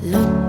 Look